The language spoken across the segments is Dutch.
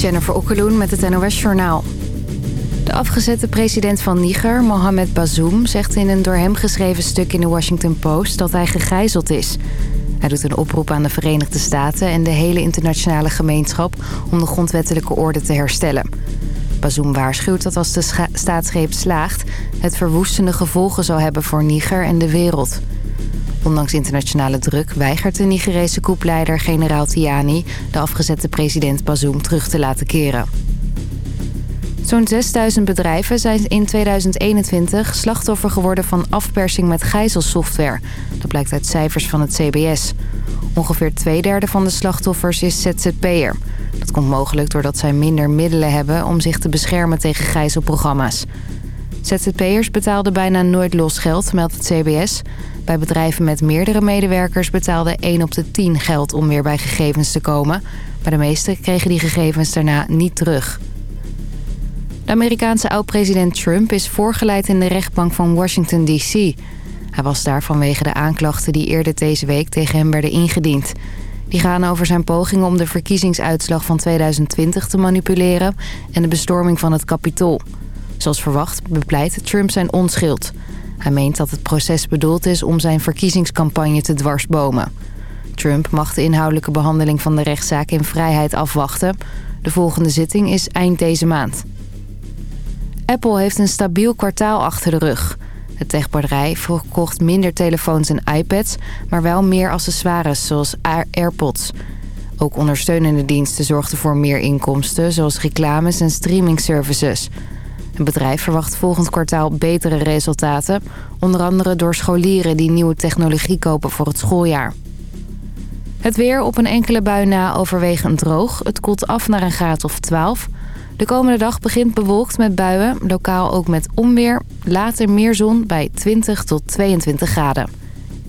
Jennifer Okkeloen met het NOS Journaal. De afgezette president van Niger, Mohamed Bazoum... zegt in een door hem geschreven stuk in de Washington Post dat hij gegijzeld is. Hij doet een oproep aan de Verenigde Staten en de hele internationale gemeenschap... om de grondwettelijke orde te herstellen. Bazoum waarschuwt dat als de staatsgreep slaagt... het verwoestende gevolgen zal hebben voor Niger en de wereld... Ondanks internationale druk weigert de Nigerese koepleider generaal Tiani... de afgezette president Bazoum terug te laten keren. Zo'n 6000 bedrijven zijn in 2021 slachtoffer geworden van afpersing met gijzelsoftware. Dat blijkt uit cijfers van het CBS. Ongeveer twee derde van de slachtoffers is ZZP'er. Dat komt mogelijk doordat zij minder middelen hebben om zich te beschermen tegen gijzelprogramma's. ZZP'ers betaalden bijna nooit los geld, meldt het CBS. Bij bedrijven met meerdere medewerkers betaalde 1 op de 10 geld om weer bij gegevens te komen. Maar de meesten kregen die gegevens daarna niet terug. De Amerikaanse oud-president Trump is voorgeleid in de rechtbank van Washington D.C. Hij was daar vanwege de aanklachten die eerder deze week tegen hem werden ingediend. Die gaan over zijn pogingen om de verkiezingsuitslag van 2020 te manipuleren... en de bestorming van het Capitool. Zoals verwacht bepleit Trump zijn onschuld... Hij meent dat het proces bedoeld is om zijn verkiezingscampagne te dwarsbomen. Trump mag de inhoudelijke behandeling van de rechtszaak in vrijheid afwachten. De volgende zitting is eind deze maand. Apple heeft een stabiel kwartaal achter de rug. Het techbedrijf verkocht minder telefoons en iPads... maar wel meer accessoires zoals AirPods. Ook ondersteunende diensten zorgden voor meer inkomsten... zoals reclames en streamingservices... Het bedrijf verwacht volgend kwartaal betere resultaten. Onder andere door scholieren die nieuwe technologie kopen voor het schooljaar. Het weer op een enkele bui na overwegend droog. Het koelt af naar een graad of 12. De komende dag begint bewolkt met buien, lokaal ook met onweer. Later meer zon bij 20 tot 22 graden.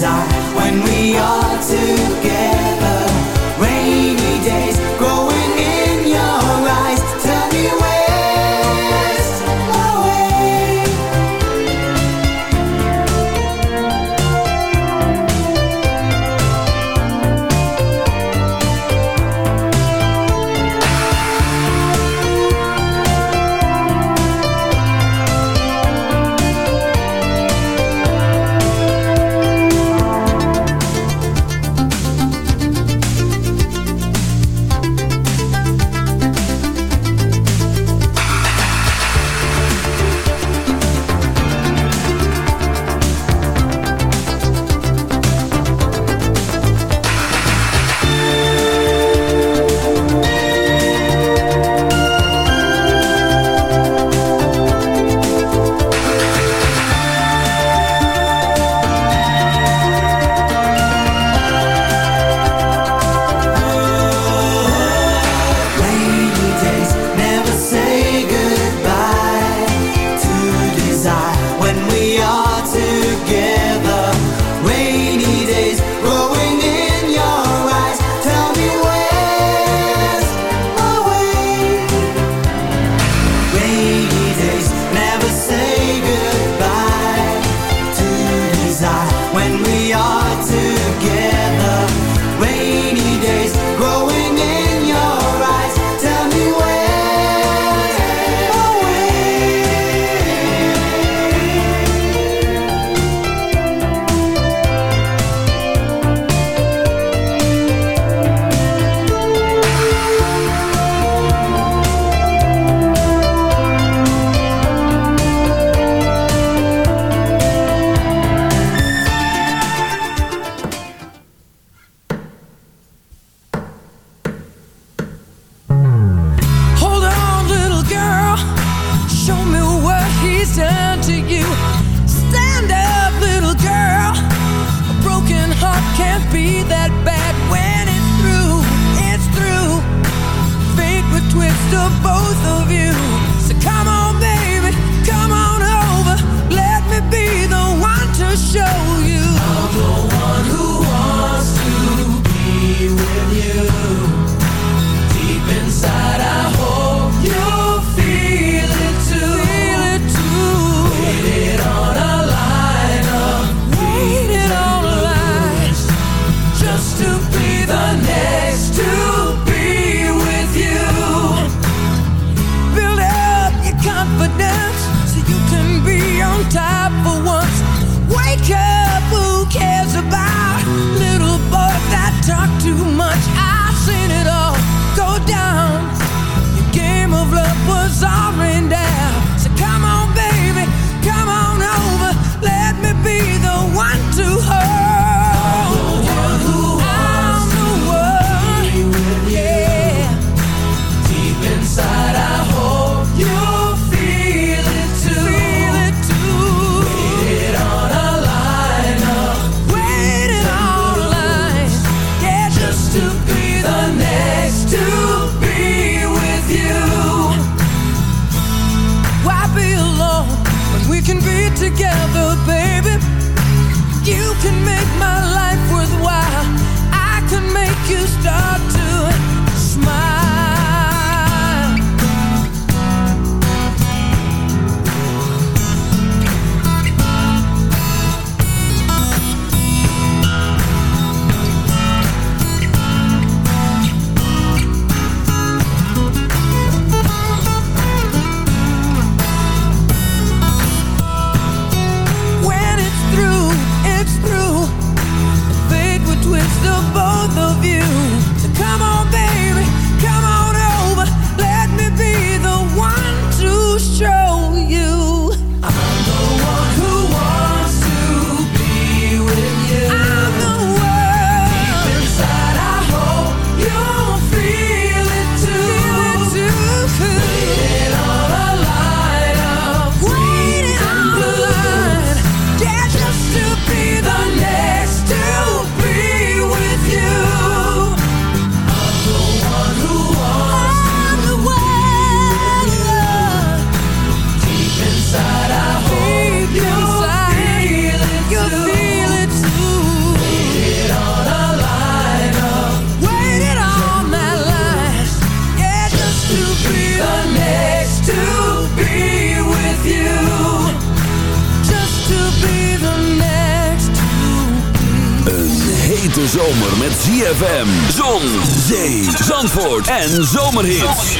desire when we are two. make my life worthwhile. I can make you start en zomerhits.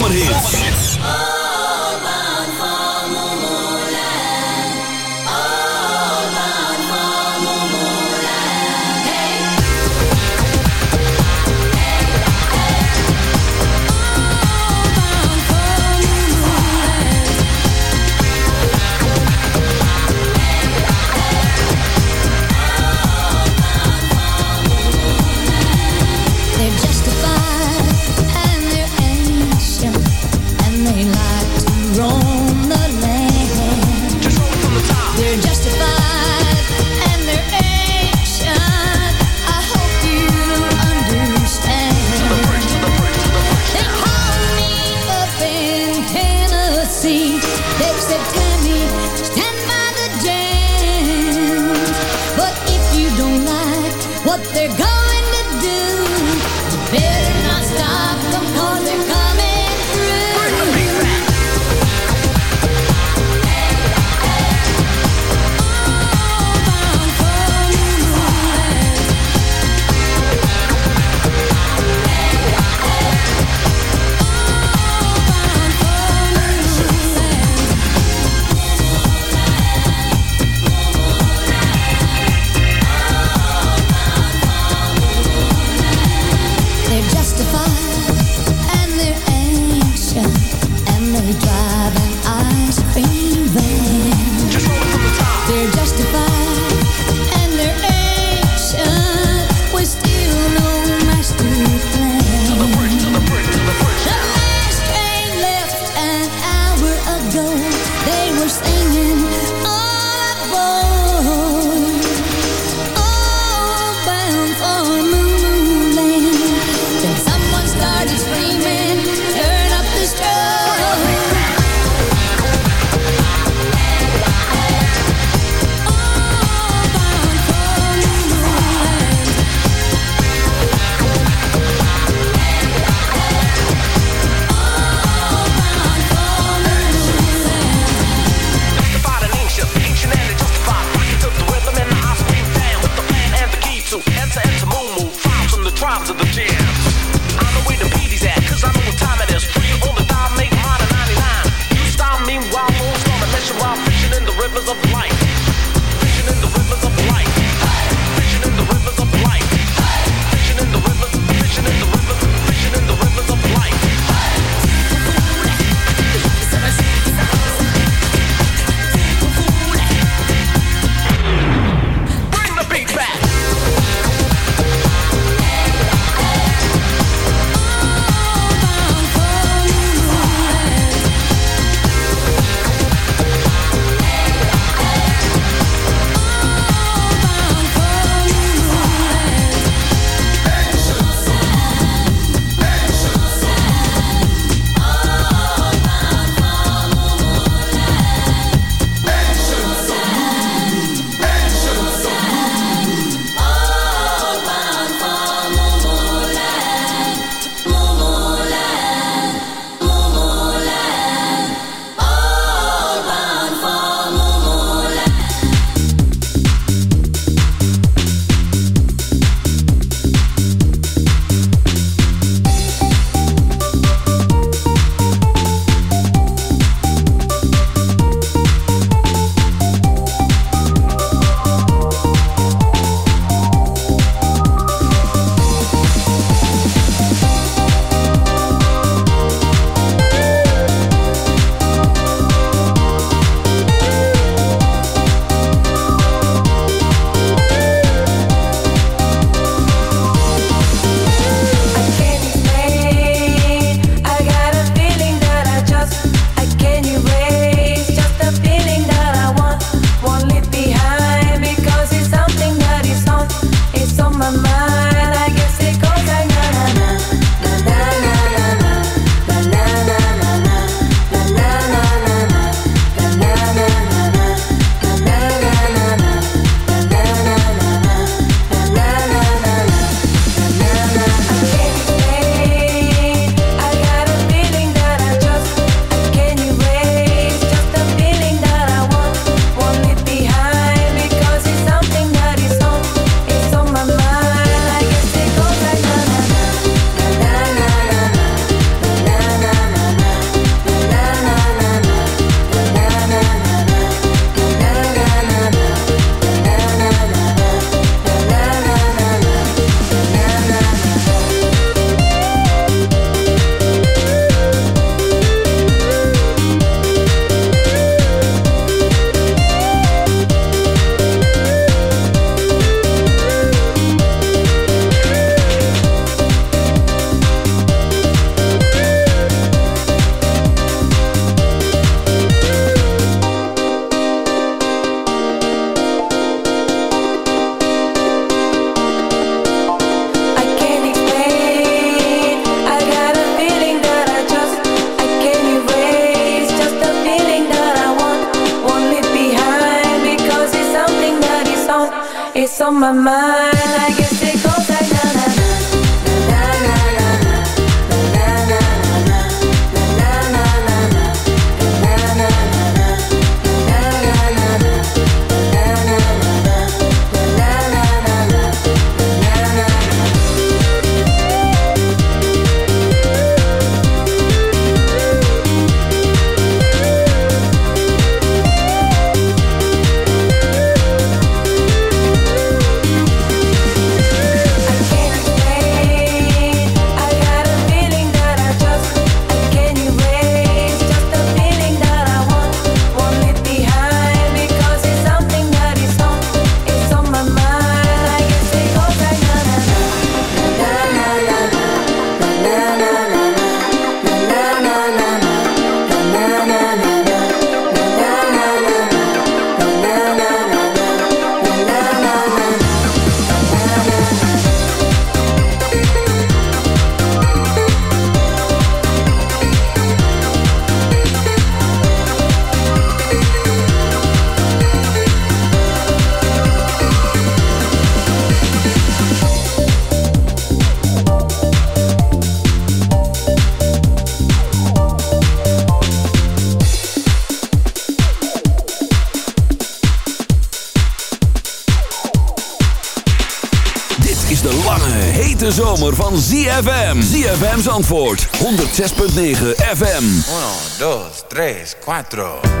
ZFM's antwoord 106.9 FM. 1, 2, 3, 4.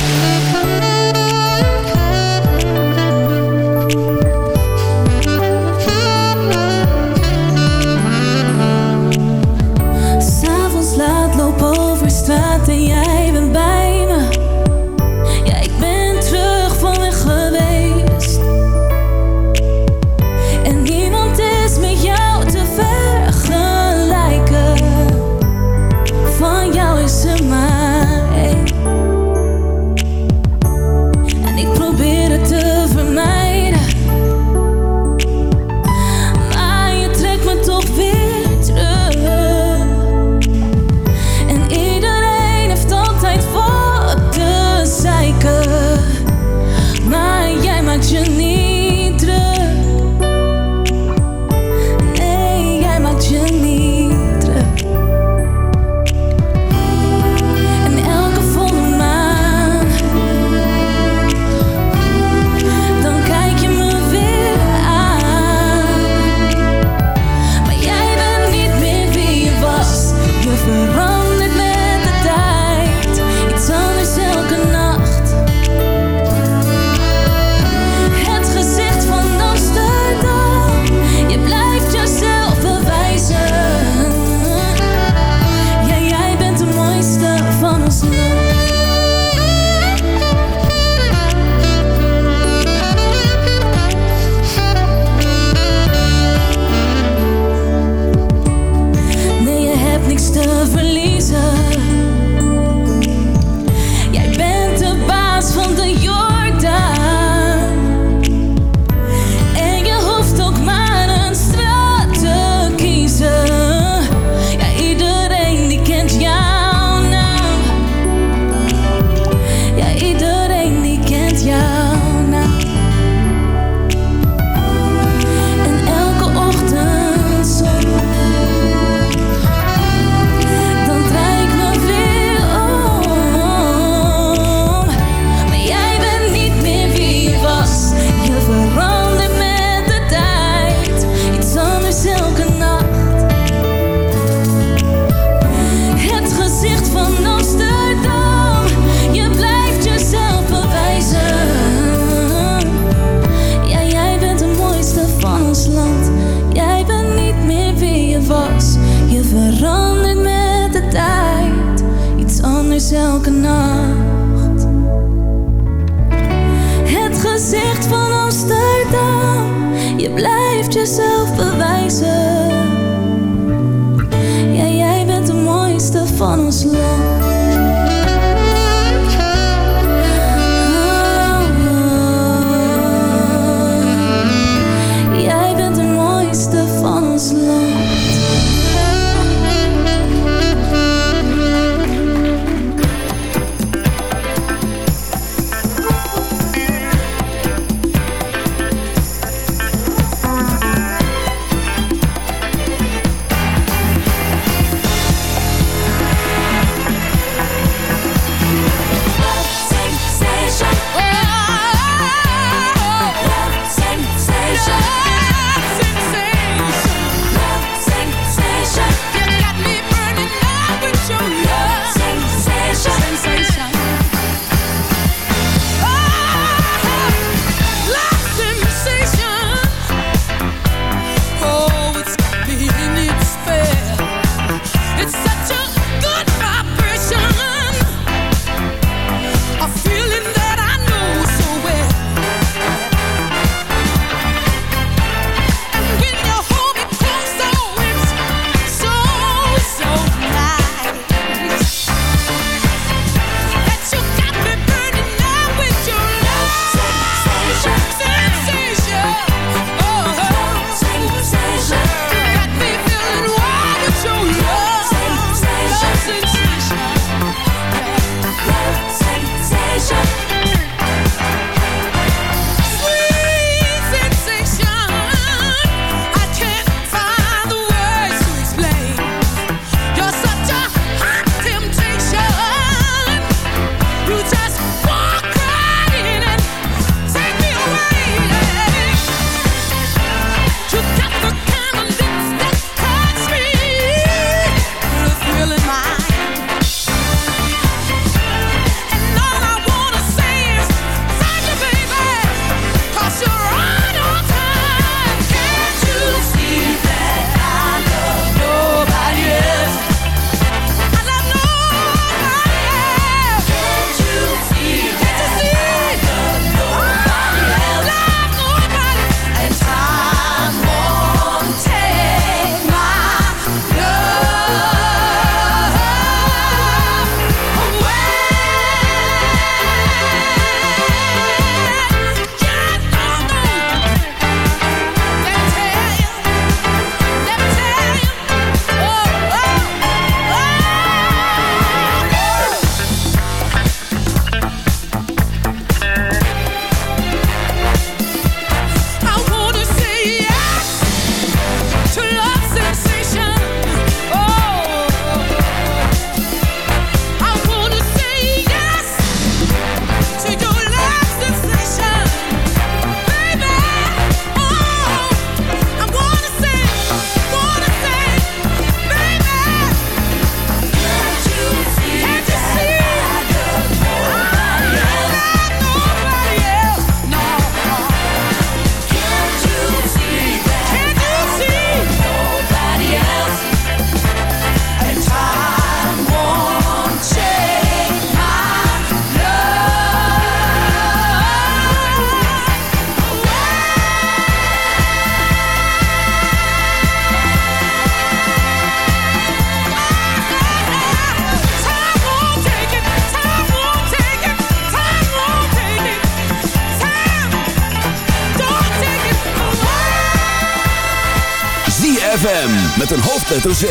hoofdletter Z.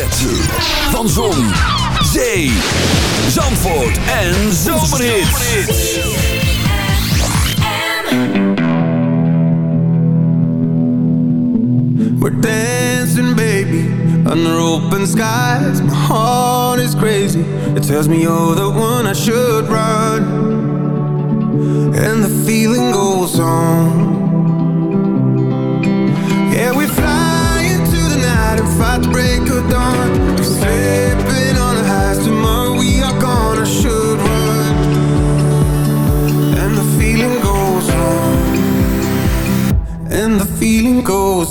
Van Zon, Zee, Zandvoort en Zomerhits. We're dancing, baby, under open skies. My heart is crazy. It tells me you're the one I should run. And the feeling goes on. Goed.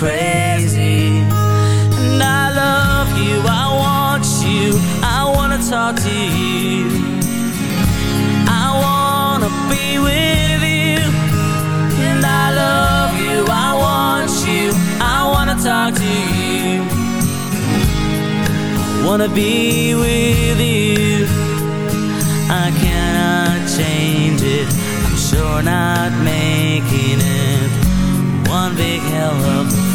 crazy. And I love you, I want you I wanna talk to you. I wanna be with you. And I love you, I want you I wanna talk to you. I wanna be with you. I cannot change it. I'm sure not making it. One big hell of a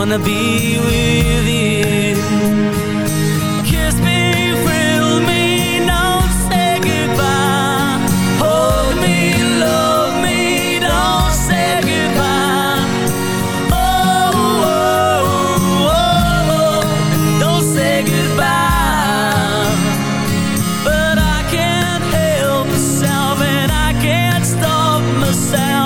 wanna be with you. Kiss me, thrill me, don't say goodbye. Hold me, love me, don't say goodbye. Oh oh, oh, oh, oh, oh don't say goodbye. But I can't help myself and I can't stop myself.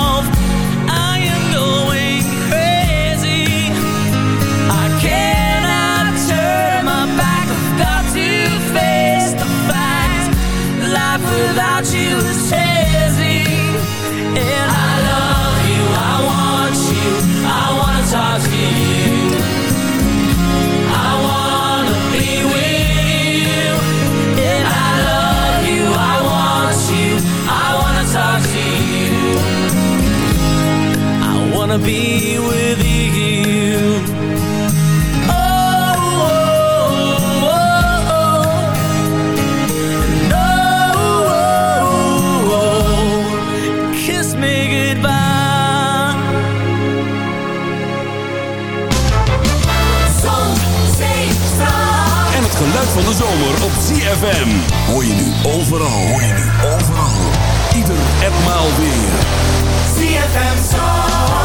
be with you oh, oh, oh, no, kiss me goodbye. Zon, zee, en het Geluid van de zomer op CFM. Hoor je nu overal, hoor je nu overal. Ieder en maal weer. CFM Zon.